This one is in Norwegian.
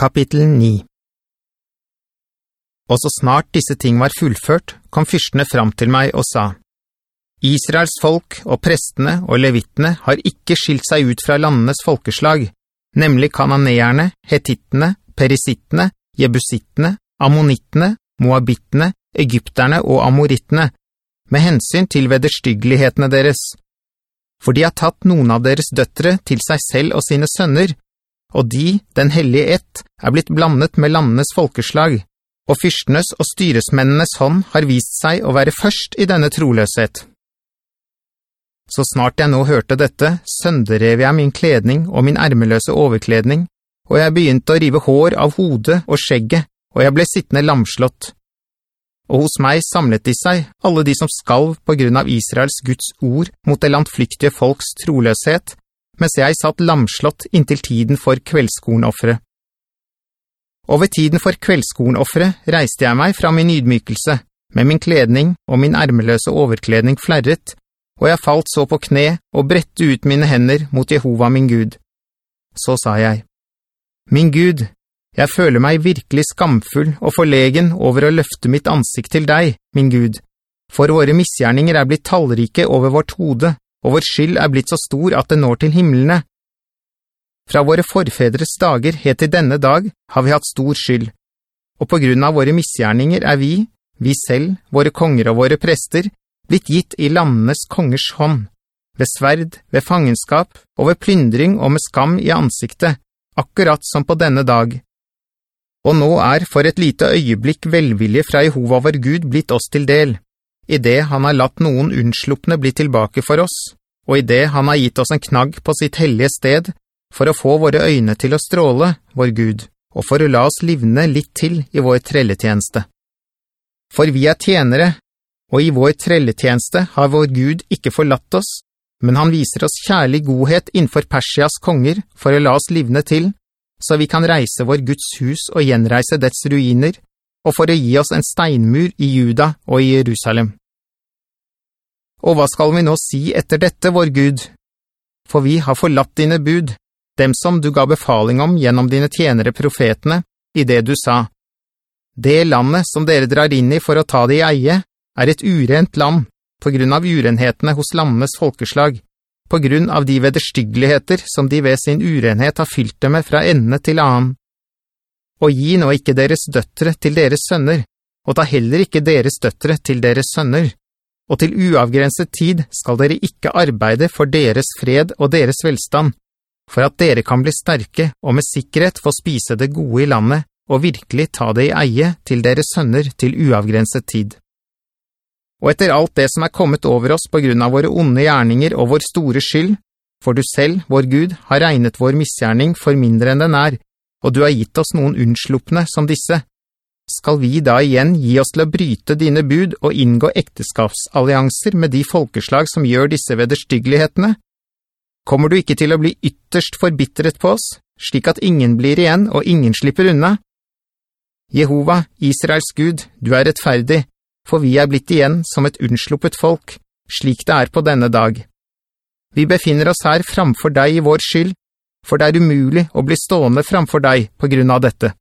Kapittel 9 Og så snart disse ting var fullført, kom fyrstene fram til meg og sa, Israels folk og prestene og levittene har ikke skilt seg ut fra landenes folkeslag, nemlig kananeerne, hetittene, perisittene, jebusittene, ammonittene, moabittene, egypterne og amorittene, med hensyn til vederstyggelighetene deres. For de har tatt noen av deres døttere til seg selv og sine sønner, og de, den hellige ett, er blitt blandet med landenes folkeslag, og fyrstenes og styresmennenes hånd har vist seg å være først i denne troløshet. Så snart jeg nå hørte dette, sønderev jeg min kledning og min ermeløse overkledning, og jeg begynte å rive hår av hodet og skjegget, og jeg ble sittende lamslått. Og hos meg samlet de seg, alle de som skalv på grunn av Israels Guds ord mot det landflyktige folks troløshet, mens jeg satt lamslått inntil tiden for kveldskornoffere. Og ved tiden for kveldskornoffere reiste jeg meg fra min ydmykelse, med min kledning og min ærmeløse overkledning flerret, og jeg falt så på kne og brette ut mine hender mot Jehova min Gud. Så sa jeg, «Min Gud, jeg føler meg virkelig skamfull og forlegen over å løfte mitt ansikt til deg, min Gud, for våre misgjerninger er blitt tallrike over vårt hode, og vår skyld er blitt så stor at det når til himmelene. Fra våre forfedres dager helt til denne dag har vi hatt stor skyld, og på grunn av våre misgjerninger er vi, vi selv, våre konger og våre prester, blitt gitt i landenes kongers hånd, ved sverd, ved fangenskap og ved plyndring og med skam i ansiktet, akkurat som på denne dag. Og nå er for et lite øyeblikk velvilje fra Jehova vår Gud blitt oss til del i det han har latt noen unnsluppne bli tilbake for oss, og i det han har gitt oss en knagg på sitt hellige sted, for å få våre øyne til å stråle, vår Gud, og for å la oss livne litt til i vår trelletjeneste. For vi er tjenere, og i vår trelletjeneste har vår Gud ikke forlatt oss, men han viser oss kjærlig godhet innenfor Persias konger for å la oss livne til, så vi kan reise vår Guds hus og gjenreise dets ruiner, og for å gi oss en steinmur i Juda og i Jerusalem. Og hva skal vi nå si etter dette, vår Gud? For vi har forlatt dine bud, dem som du ga befaling om gjennom dine tjenere profetene, i det du sa. Det landet som dere drar inn i for å ta det i eie, er et urent land, på grunn av urenhetene hos landenes folkeslag, på grunn av de vederstyggeligheter som de ved sin urenhet har fylt dem med fra ende til annen. Og gi nå ikke deres døttere til deres sønner, og ta heller ikke deres døttere til deres sønner, og til uavgrenset tid skal dere ikke arbeide for deres fred og deres velstand, for at dere kan bli sterke og med sikkerhet få spise det gode i landet, og virkelig ta det i eie til deres sønner til uavgrenset tid. Og etter alt det som er kommet over oss på grunn av våre onde gjerninger og vår store skyld, for du selv, vår Gud, har regnet vår misgjerning for mindre enn den er, og du har gitt oss noen unnsluppne som disse, skal vi da igjen gi oss til å bryte dine bud og inngå ekteskapsallianser med de folkeslag som gjør disse vederstyggelighetene? Kommer du ikke til å bli ytterst forbittret på oss, slik at ingen blir igjen og ingen slipper unna? Jehova, Israels Gud, du er rettferdig, for vi er blitt igjen som et unnsluppet folk, slik det er på denne dag. Vi befinner oss her framfor deg i vår skyld, for det er umulig å bli stående framfor deg på grunn av dette.